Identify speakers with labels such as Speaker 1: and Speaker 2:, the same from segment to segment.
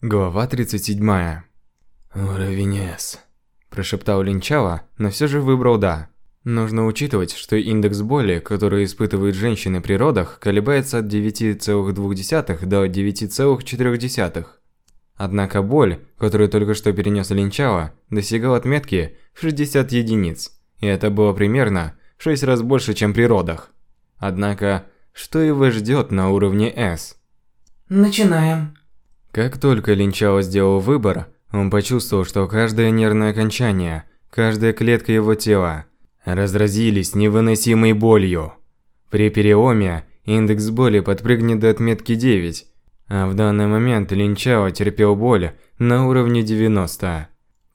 Speaker 1: Глава 37. «Уровень С», – прошептал Линчало, но все же выбрал «да». Нужно учитывать, что индекс боли, который испытывают женщины при родах, колебается от 9,2 до 9,4. Однако боль, которую только что перенес Линчало, достигала отметки в 60 единиц, и это было примерно в 6 раз больше, чем при родах. Однако, что его ждет на уровне S?
Speaker 2: Начинаем.
Speaker 1: Как только Линчао сделал выбор, он почувствовал, что каждое нервное окончание, каждая клетка его тела разразились невыносимой болью. При переломе индекс боли подпрыгнет до отметки 9, а в данный момент Линчао терпел боль на уровне 90,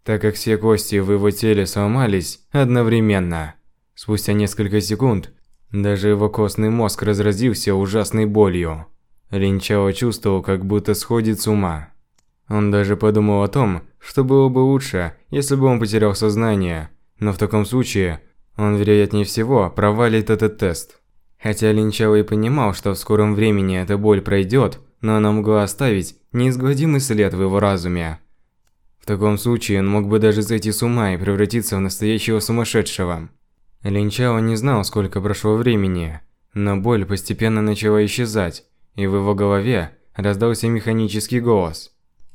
Speaker 1: так как все кости в его теле сломались одновременно. Спустя несколько секунд даже его костный мозг разразился ужасной болью. Линчао чувствовал, как будто сходит с ума. Он даже подумал о том, что было бы лучше, если бы он потерял сознание, но в таком случае он, вероятнее всего, провалит этот тест. Хотя Линчао и понимал, что в скором времени эта боль пройдет, но она могла оставить неизгладимый след в его разуме. В таком случае он мог бы даже сойти с ума и превратиться в настоящего сумасшедшего. Линчао не знал, сколько прошло времени, но боль постепенно начала исчезать, и в его голове раздался механический голос.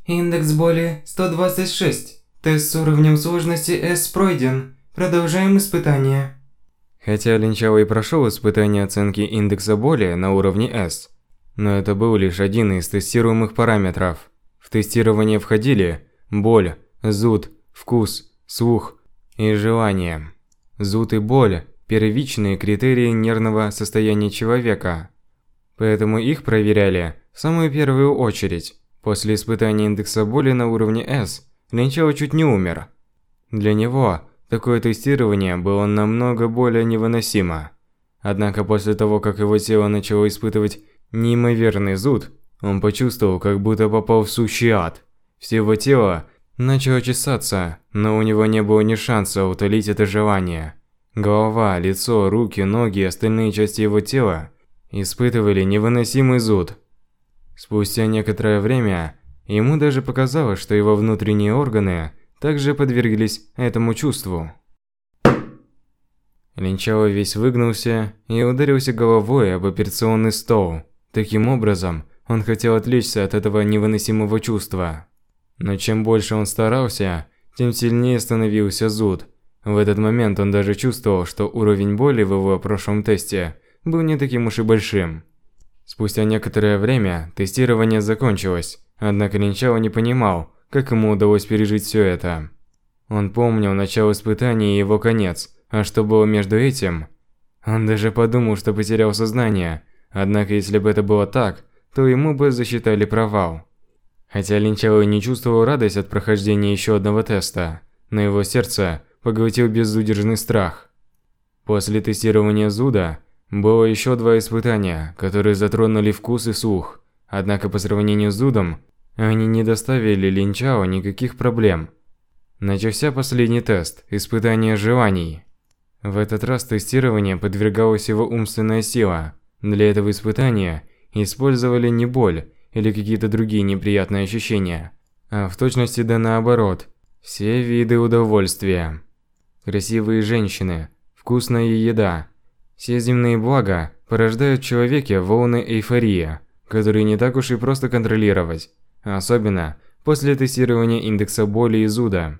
Speaker 2: Индекс боли 126. Тест с уровнем сложности S пройден. Продолжаем испытание.
Speaker 1: Хотя Линчао и прошел испытание оценки индекса боли на уровне S, но это был лишь один из тестируемых параметров. В тестирование входили боль, зуд, вкус, слух и желание. Зуд и боль – первичные критерии нервного состояния человека – Поэтому их проверяли в самую первую очередь. После испытания индекса боли на уровне S, Линчао чуть не умер. Для него такое тестирование было намного более невыносимо. Однако после того, как его тело начало испытывать неимоверный зуд, он почувствовал, как будто попал в сущий ад. Все его тело начало чесаться, но у него не было ни шанса утолить это желание. Голова, лицо, руки, ноги и остальные части его тела испытывали невыносимый зуд. Спустя некоторое время ему даже показалось, что его внутренние органы также подверглись этому чувству. Линчао весь выгнулся и ударился головой об операционный стол. Таким образом, он хотел отвлечься от этого невыносимого чувства. Но чем больше он старался, тем сильнее становился зуд. В этот момент он даже чувствовал, что уровень боли в его прошлом тесте – был не таким уж и большим. Спустя некоторое время тестирование закончилось, однако Линчао не понимал, как ему удалось пережить все это. Он помнил начало испытания и его конец, а что было между этим? Он даже подумал, что потерял сознание, однако если бы это было так, то ему бы засчитали провал. Хотя Линчао не чувствовал радость от прохождения еще одного теста, но его сердце поглотил безудержный страх. После тестирования Зуда, было еще два испытания, которые затронули вкус и слух. Однако по сравнению с Зудом, они не доставили Линчао никаких проблем. Начался последний тест – испытание желаний. В этот раз тестирование подвергалась его умственная сила. Для этого испытания использовали не боль или какие-то другие неприятные ощущения, а в точности да наоборот – все виды удовольствия. Красивые женщины, вкусная еда – все земные блага порождают в человеке волны эйфории, которые не так уж и просто контролировать, особенно после тестирования индекса боли и зуда.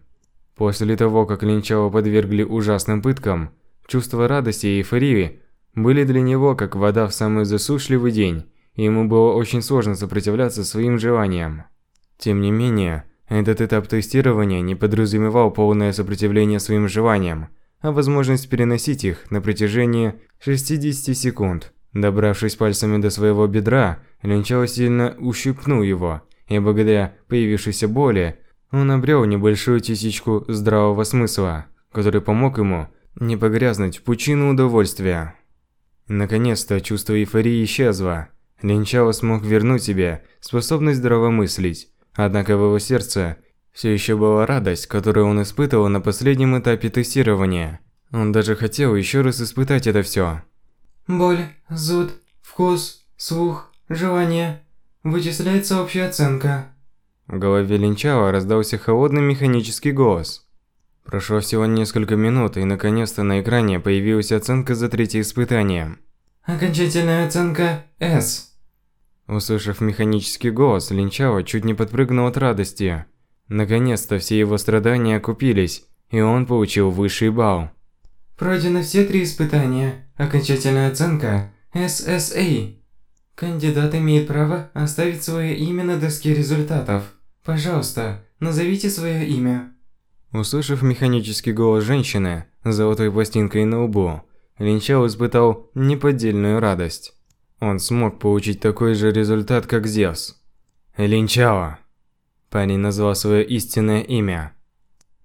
Speaker 1: После того, как Линчао подвергли ужасным пыткам, чувство радости и эйфории были для него как вода в самый засушливый день, и ему было очень сложно сопротивляться своим желаниям. Тем не менее, этот этап тестирования не подразумевал полное сопротивление своим желаниям, а возможность переносить их на протяжении 60 секунд. Добравшись пальцами до своего бедра, Линчао сильно ущипнул его, и благодаря появившейся боли, он обрел небольшую частичку здравого смысла, который помог ему не погрязнуть в пучину удовольствия. Наконец-то чувство эйфории исчезло. Линчао смог вернуть себе способность здравомыслить, однако в его сердце все еще была радость, которую он испытывал на последнем этапе тестирования. Он даже хотел еще раз испытать это все.
Speaker 2: Боль, зуд, вкус, слух, желание. Вычисляется общая оценка.
Speaker 1: В голове Линчао раздался холодный механический голос. Прошло всего несколько минут, и наконец-то на экране появилась оценка за третье испытание.
Speaker 2: Окончательная оценка S.
Speaker 1: Услышав механический голос, Линчао чуть не подпрыгнул от радости. Наконец-то все его страдания окупились, и он получил высший балл.
Speaker 2: Пройдены все три испытания. Окончательная оценка SSA. Кандидат имеет право оставить свое имя на доске результатов. Пожалуйста, назовите свое имя.
Speaker 1: Услышав механический голос женщины с золотой пластинкой на лбу, Линчао испытал неподдельную радость. Он смог получить такой же результат, как Зевс. Линчао. Парень назвал свое истинное имя.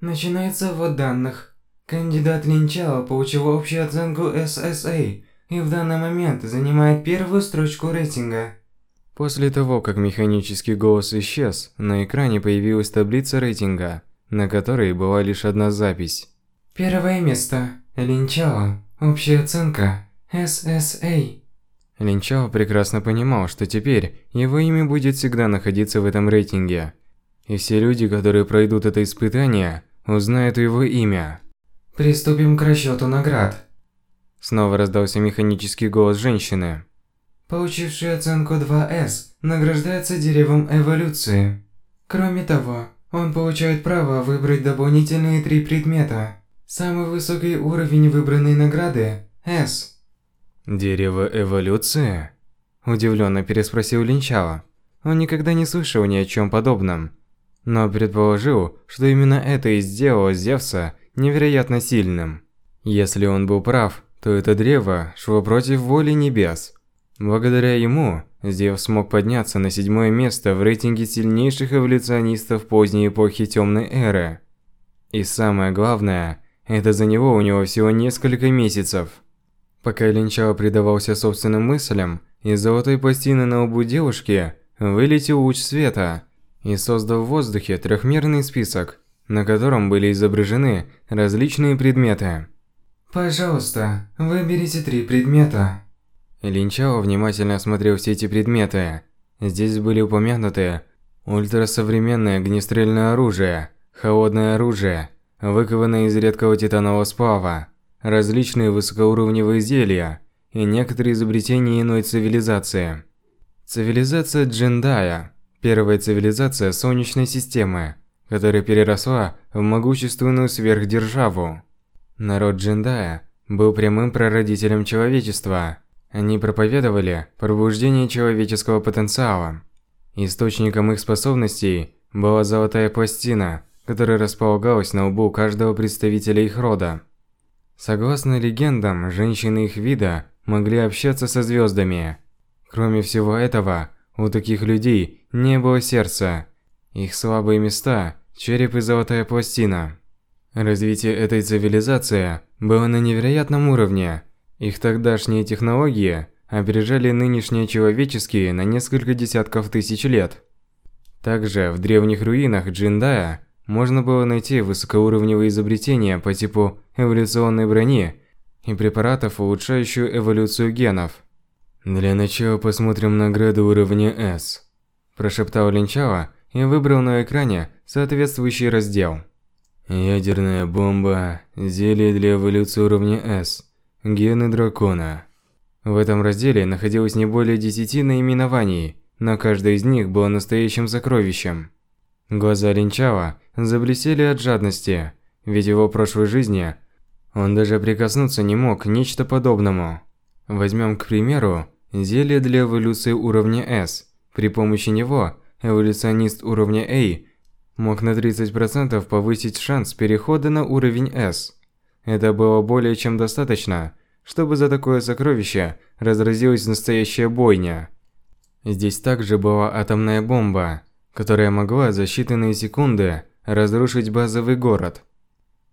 Speaker 2: Начинается ввод данных. Кандидат Линчао получил общую оценку SSA и в данный момент занимает первую строчку рейтинга.
Speaker 1: После того, как механический голос исчез, на экране появилась таблица рейтинга, на которой была лишь одна запись.
Speaker 2: Первое место. Линчао. Общая оценка SSA.
Speaker 1: Линчао прекрасно понимал, что теперь его имя будет всегда находиться в этом рейтинге. И все люди, которые пройдут это испытание, узнают его имя.
Speaker 2: Приступим к расчету наград.
Speaker 1: Снова раздался механический голос женщины.
Speaker 2: Получивший оценку 2С награждается деревом эволюции. Кроме того, он получает право выбрать дополнительные три предмета. Самый высокий уровень выбранной награды – S.
Speaker 1: «Дерево эволюции?» Удивленно переспросил Линчао. Он никогда не слышал ни о чем подобном, но предположил, что именно это и сделало Зевса невероятно сильным. Если он был прав, то это древо шло против воли небес. Благодаря ему Зевс смог подняться на седьмое место в рейтинге сильнейших эволюционистов поздней эпохи Темной Эры. И самое главное, это за него у него всего несколько месяцев. Пока Линчао предавался собственным мыслям, из золотой пластины на лбу девушки вылетел луч света и создал в воздухе трехмерный список, на котором были изображены различные предметы.
Speaker 2: Пожалуйста, выберите три предмета.
Speaker 1: Линчао внимательно осмотрел все эти предметы. Здесь были упомянуты ультрасовременное огнестрельное оружие, холодное оружие, выкованное из редкого титанового сплава, различные высокоуровневые зелья и некоторые изобретения иной цивилизации. Цивилизация Джендая – первая цивилизация Солнечной системы, которая переросла в могущественную сверхдержаву. Народ Джендая был прямым прародителем человечества. Они проповедовали пробуждение человеческого потенциала. Источником их способностей была золотая пластина, которая располагалась на лбу каждого представителя их рода. Согласно легендам, женщины их вида могли общаться со звездами. Кроме всего этого, у таких людей не было сердца. Их слабые места – череп и золотая пластина. Развитие этой цивилизации было на невероятном уровне. Их тогдашние технологии опережали нынешние человеческие на несколько десятков тысяч лет. Также в древних руинах Джиндая можно было найти высокоуровневые изобретения по типу эволюционной брони и препаратов, улучшающих эволюцию генов. «Для начала посмотрим награду уровня S», – прошептал Линчао и выбрал на экране соответствующий раздел. Ядерная бомба, зелье для эволюции уровня S, гены дракона. В этом разделе находилось не более 10 наименований, но каждое из них было настоящим сокровищем. Глаза Линчава заблестели от жадности, ведь его прошлой жизни он даже прикоснуться не мог к нечто подобному. Возьмем, к примеру, зелье для эволюции уровня S. При помощи него эволюционист уровня A мог на 30% повысить шанс перехода на уровень S. Это было более чем достаточно, чтобы за такое сокровище разразилась настоящая бойня. Здесь также была атомная бомба, которая могла за считанные секунды разрушить базовый город.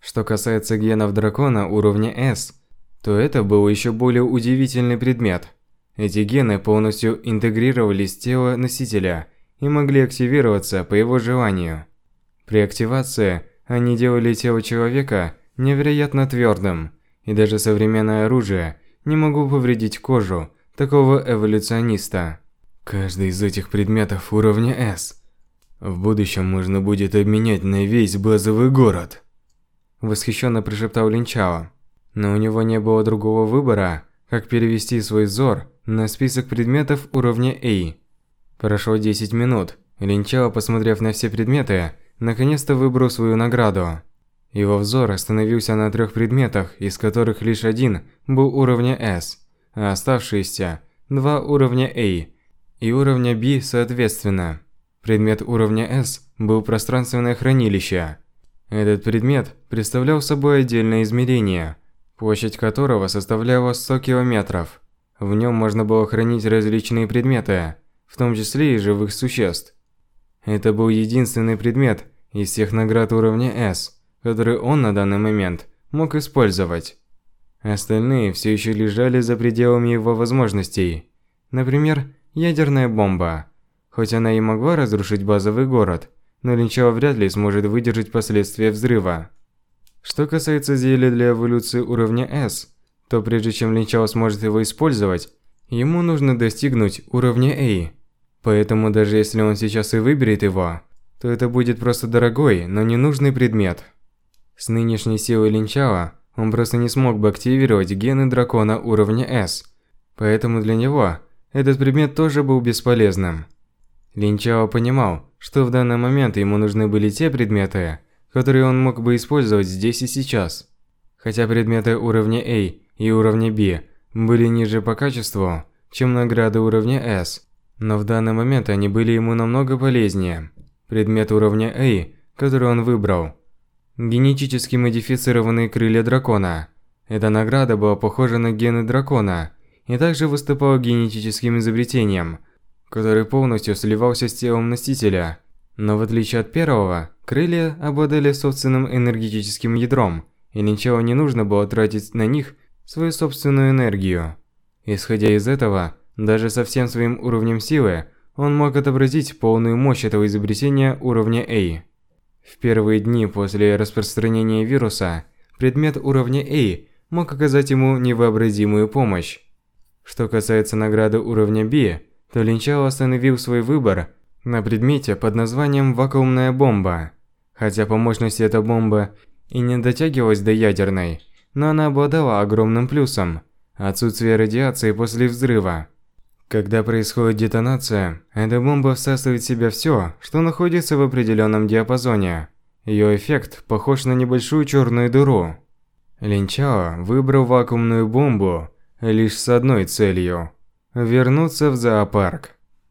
Speaker 1: Что касается генов дракона уровня S, то это был еще более удивительный предмет. Эти гены полностью интегрировались в тело носителя и могли активироваться по его желанию. При активации они делали тело человека невероятно твердым, и даже современное оружие не могло повредить кожу такого эволюциониста. Каждый из этих предметов уровня S. В будущем можно будет обменять на весь базовый город. Восхищенно прошептал Линчао. Но у него не было другого выбора, как перевести свой взор на список предметов уровня A. Прошло 10 минут. Линчао, посмотрев на все предметы, наконец-то выбрал свою награду. Его взор остановился на трех предметах, из которых лишь один был уровня S, а оставшиеся – два уровня A и уровня B соответственно. Предмет уровня S был пространственное хранилище. Этот предмет представлял собой отдельное измерение, площадь которого составляла 100 километров. В нем можно было хранить различные предметы, в том числе и живых существ. Это был единственный предмет из всех наград уровня S, который он на данный момент мог использовать. Остальные все еще лежали за пределами его возможностей. Например, ядерная бомба. Хоть она и могла разрушить базовый город, но Линчао вряд ли сможет выдержать последствия взрыва. Что касается зелья для эволюции уровня S, то прежде чем Линчао сможет его использовать, ему нужно достигнуть уровня A. Поэтому даже если он сейчас и выберет его, то это будет просто дорогой, но ненужный предмет. С нынешней силой Линчао он просто не смог бы активировать гены дракона уровня S, поэтому для него этот предмет тоже был бесполезным. Линчао понимал, что в данный момент ему нужны были те предметы, которые он мог бы использовать здесь и сейчас. Хотя предметы уровня A и уровня B были ниже по качеству, чем награды уровня S, но в данный момент они были ему намного полезнее. Предмет уровня A, который он выбрал. Генетически модифицированные крылья дракона. Эта награда была похожа на гены дракона и также выступала генетическим изобретением, который полностью сливался с телом носителя. Но в отличие от первого, крылья обладали собственным энергетическим ядром, и ничего не нужно было тратить на них свою собственную энергию. Исходя из этого, даже со всем своим уровнем силы, он мог отобразить полную мощь этого изобретения уровня A. В первые дни после распространения вируса, предмет уровня A мог оказать ему невообразимую помощь. Что касается награды уровня B, то Линчао остановил свой выбор на предмете под названием «Вакуумная бомба». Хотя по мощности эта бомба и не дотягивалась до ядерной, но она обладала огромным плюсом – отсутствие радиации после взрыва. Когда происходит детонация, эта бомба всасывает в себя все, что находится в определенном диапазоне. Ее эффект похож на небольшую черную дыру. Линчао выбрал вакуумную бомбу лишь с одной целью – вернуться в зоопарк.